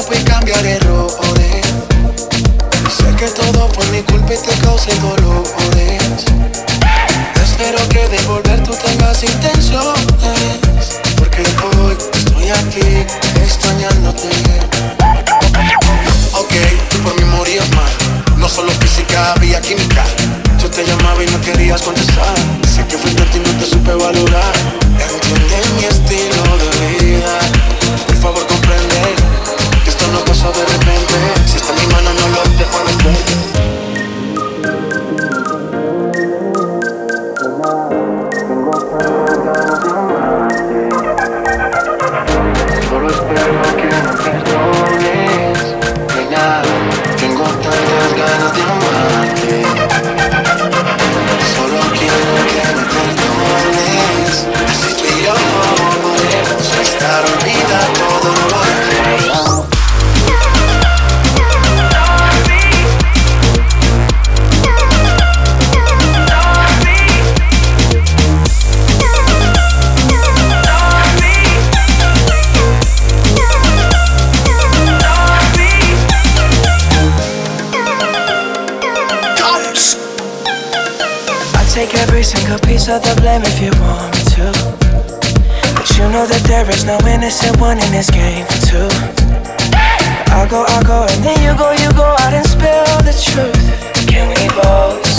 después cambiar errores. Sé que todo por mi culpa y te causé dolores. Espero que de volver tú tengas intenciones. Porque hoy estoy aquí extrañándote. I'll take every single piece of the blame if you want me to. But you know that there is no innocent one in this game for two. I'll go, I'll go, and then you go, you go out and spill the truth. Can we both?